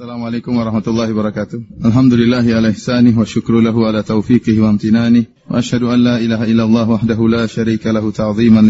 Assalamualaikum warahmatullahi wabarakatuh. Alhamdulillahi ala ihsanih wa syukru ala taufiqih wa amtinanih. Wa ashadu illallah wahdahu la syarika lahu ta'ziman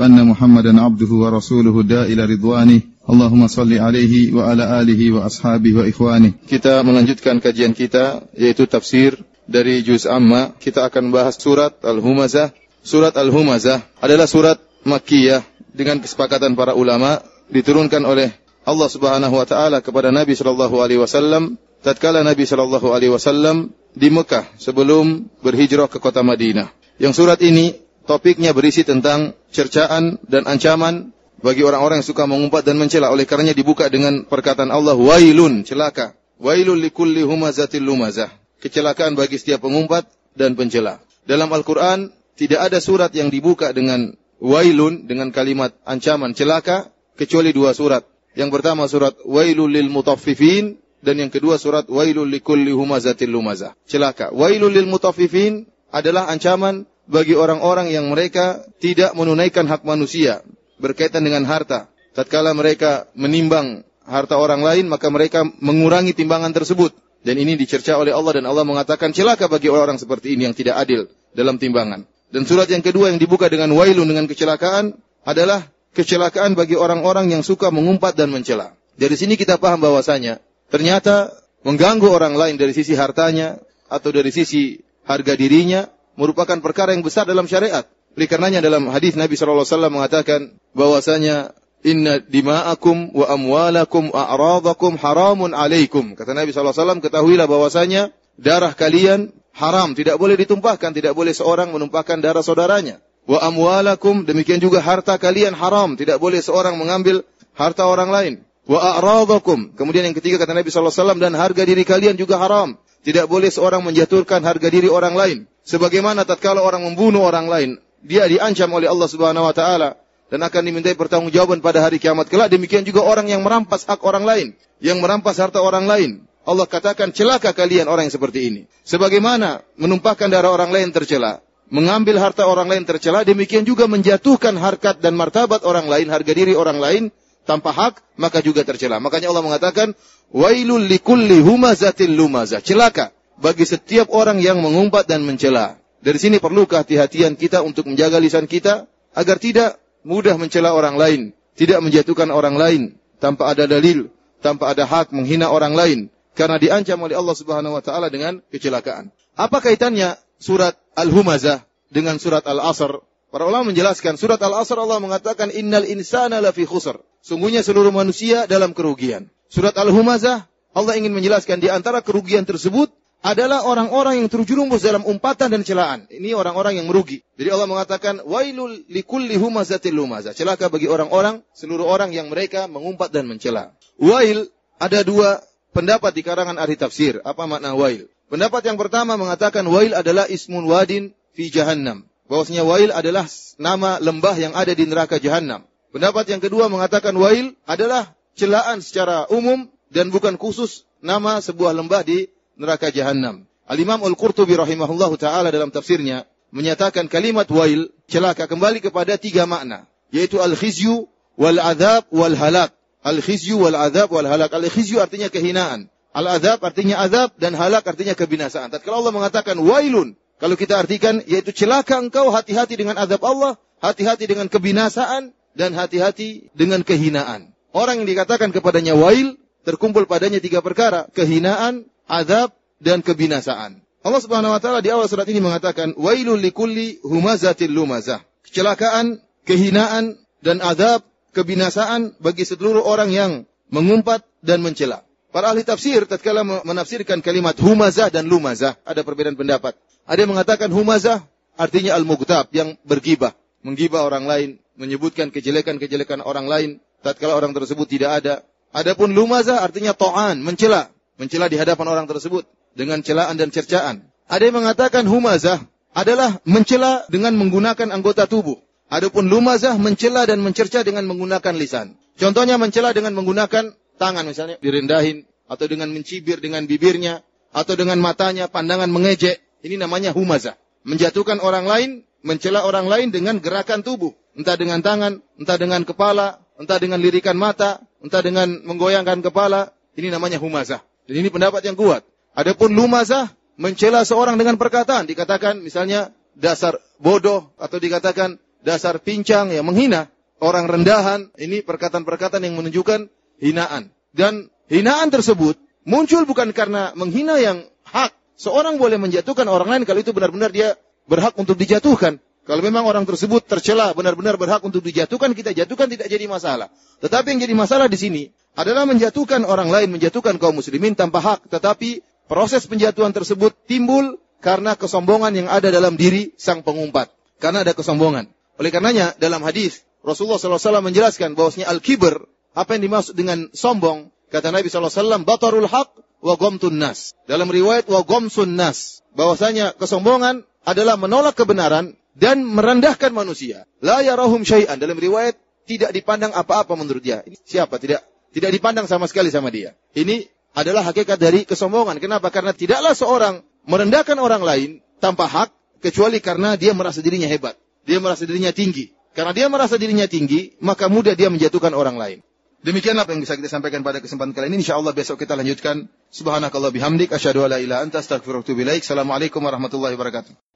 anna muhammadan abduhu wa rasuluhu da'ila ridwanih. Allahumma salli alaihi wa alihi wa ashabihi wa. Kita melanjutkan kajian kita yaitu tafsir dari Juz Amma. Kita akan bahas surat Al-Humazah. Surat Al-Humazah adalah surat Makkiyah dengan kesepakatan para ulama diturunkan oleh Allah Subhanahu wa taala kepada Nabi sallallahu alaihi wasallam tatkala Nabi sallallahu alaihi wasallam di Mekah sebelum berhijrah ke kota Madinah. Yang surat ini topiknya berisi tentang cercaan dan ancaman bagi orang-orang yang suka mengumpat dan mencela. Oleh karenanya dibuka dengan perkataan Allah wailun celaka. Wailul likulli humazatil lumazah. Kecelakaan bagi setiap pengumpat dan pencela. Dalam Al-Qur'an tidak ada surat yang dibuka dengan wailun dengan kalimat ancaman celaka kecuali dua surat. Yang pertama surat Wailul lil mutaffifin dan yang kedua surat Wailul likulli humazatil lumazah. Celaka. Wailul lil mutaffifin adalah ancaman bagi orang-orang yang mereka tidak menunaikan hak manusia berkaitan dengan harta. Tatkala mereka menimbang harta orang lain, maka mereka mengurangi timbangan tersebut. Dan ini dicerca oleh Allah dan Allah mengatakan celaka bagi orang seperti ini yang tidak adil dalam timbangan. Dan surat yang kedua yang dibuka dengan wailun dengan kecelakaan adalah kecelakaan bagi orang-orang yang suka mengumpat dan mencela. Dari sini kita paham bahwasanya ternyata mengganggu orang lain dari sisi hartanya atau dari sisi harga dirinya merupakan perkara yang besar dalam syariat. Oleh karenanya dalam hadis Nabi SAW mengatakan bahwasanya Inna dima'akum wa amwalakum wa a'radakum haramun alaikum. Kata Nabi SAW, ketahuilah bahwasanya darah kalian haram, tidak boleh ditumpahkan, tidak boleh seorang menumpahkan darah saudaranya. Wa amwalakum demikian juga harta kalian haram, tidak boleh seorang mengambil harta orang lain. Wa a'radakum. Kemudian yang ketiga kata Nabi sallallahu alaihi wasallam dan harga diri kalian juga haram. Tidak boleh seorang menjatuhkan harga diri orang lain. Sebagaimana tatkala orang membunuh orang lain, dia diancam oleh Allah Subhanahu wa taala dan akan dimintai pertanggungjawaban pada hari kiamat kelak. Demikian juga orang yang merampas hak orang lain, yang merampas harta orang lain. Allah katakan celaka kalian orang yang seperti ini. Sebagaimana menumpahkan darah orang lain tercela, mengambil harta orang lain tercela, demikian juga menjatuhkan harkat dan martabat orang lain, harga diri orang lain tanpa hak, maka juga tercela. Makanya Allah mengatakan, Wailul likulli humazatil lumazah. Celaka bagi setiap orang yang mengumpat dan mencela. Dari sini perlu kehati-hatian kita untuk menjaga lisan kita agar tidak mudah mencela orang lain, tidak menjatuhkan orang lain tanpa ada dalil, tanpa ada hak menghina orang lain karena diancam oleh Allah Subhanahu wa taala dengan kecelakaan. Apa kaitannya surat Al-Humazah dengan surat Al-Asr. Para ulama menjelaskan surat Al-Asr Allah mengatakan innal insana lafi khusr. Sungguhnya seluruh manusia dalam kerugian. Surat Al-Humazah Allah ingin menjelaskan di antara kerugian tersebut adalah orang-orang yang terjerumus dalam umpatan dan celaan. Ini orang-orang yang merugi. Jadi Allah mengatakan wailul likulli humazatil lumazah. Celaka bagi orang-orang, seluruh orang yang mereka mengumpat dan mencela. Wail ada dua pendapat di karangan ahli tafsir. Apa makna wail? Pendapat yang pertama mengatakan Wail adalah ismun wadin fi jahannam. Bahwasanya Wail adalah nama lembah yang ada di neraka jahannam. Pendapat yang kedua mengatakan Wail adalah celaan secara umum dan bukan khusus nama sebuah lembah di neraka jahannam. Al-Imam Al-Qurtubi rahimahullah taala dalam tafsirnya menyatakan kalimat wail celaka kembali kepada tiga makna, yaitu al-khizyu wal adab wal halak. Al-khizyu wal adab wal halak. Al-khizyu artinya kehinaan. Al-azab artinya azab dan halak artinya kebinasaan. Tatkala Allah mengatakan wailun, kalau kita artikan yaitu celaka engkau hati-hati dengan azab Allah, hati-hati dengan kebinasaan dan hati-hati dengan kehinaan. Orang yang dikatakan kepadanya wail terkumpul padanya tiga perkara, kehinaan, azab dan kebinasaan. Allah Subhanahu wa taala di awal surat ini mengatakan wailul likulli humazatil lumazah. Kecelakaan, kehinaan dan azab, kebinasaan bagi seluruh orang yang mengumpat dan mencela. Para ahli tafsir tatkala menafsirkan kalimat humazah dan lumazah ada perbedaan pendapat. Ada yang mengatakan humazah artinya al-mughtab yang bergibah, menggibah orang lain, menyebutkan kejelekan-kejelekan orang lain tatkala orang tersebut tidak ada. Adapun lumazah artinya to'an, mencela, mencela di hadapan orang tersebut dengan celaan dan cercaan. Ada yang mengatakan humazah adalah mencela dengan menggunakan anggota tubuh. Adapun lumazah mencela dan mencerca dengan menggunakan lisan. Contohnya mencela dengan menggunakan tangan misalnya direndahin atau dengan mencibir dengan bibirnya atau dengan matanya pandangan mengejek ini namanya humaza menjatuhkan orang lain mencela orang lain dengan gerakan tubuh entah dengan tangan entah dengan kepala entah dengan lirikan mata entah dengan menggoyangkan kepala Ini namanya humazah. Dan ini pendapat yang kuat. Adapun lumazah mencela seorang dengan perkataan, dikatakan misalnya dasar bodoh atau dikatakan dasar pincang yang menghina orang rendahan, ini perkataan-perkataan yang menunjukkan hinaan. Dan hinaan tersebut muncul bukan karena menghina yang hak. Seorang boleh menjatuhkan orang lain kalau itu benar-benar dia berhak untuk dijatuhkan. Kalau memang orang tersebut tercela, benar-benar berhak untuk dijatuhkan, kita jatuhkan tidak jadi masalah. Tetapi yang jadi masalah di sini adalah menjatuhkan orang lain, menjatuhkan kaum muslimin tanpa hak. Tetapi proses penjatuhan tersebut timbul karena kesombongan yang ada dalam diri sang pengumpat. Karena ada kesombongan. Oleh karenanya dalam hadis Rasulullah SAW menjelaskan bahwasanya al-kibr, apa yang dimaksud dengan sombong, kata Nabi SAW, batarul haq wa gomtun nas. Dalam riwayat wa gomsun nas, bahwasanya kesombongan adalah menolak kebenaran dan merendahkan manusia. La yarahum syai'an. Dalam riwayat tidak dipandang apa-apa menurut dia. Ini siapa? Tidak tidak dipandang sama sekali sama dia. Ini adalah hakikat dari kesombongan. Kenapa? Karena tidaklah seorang merendahkan orang lain tanpa hak kecuali karena dia merasa dirinya hebat. Dia merasa dirinya tinggi. Karena dia merasa dirinya tinggi, maka mudah dia menjatuhkan orang lain. Demikian apa yang bisa kita sampaikan pada kesempatan kali ini. InsyaAllah besok kita lanjutkan. Subhanakallah bihamdik. Asyadu ala ila anta astagfirullah Assalamualaikum warahmatullahi wabarakatuh.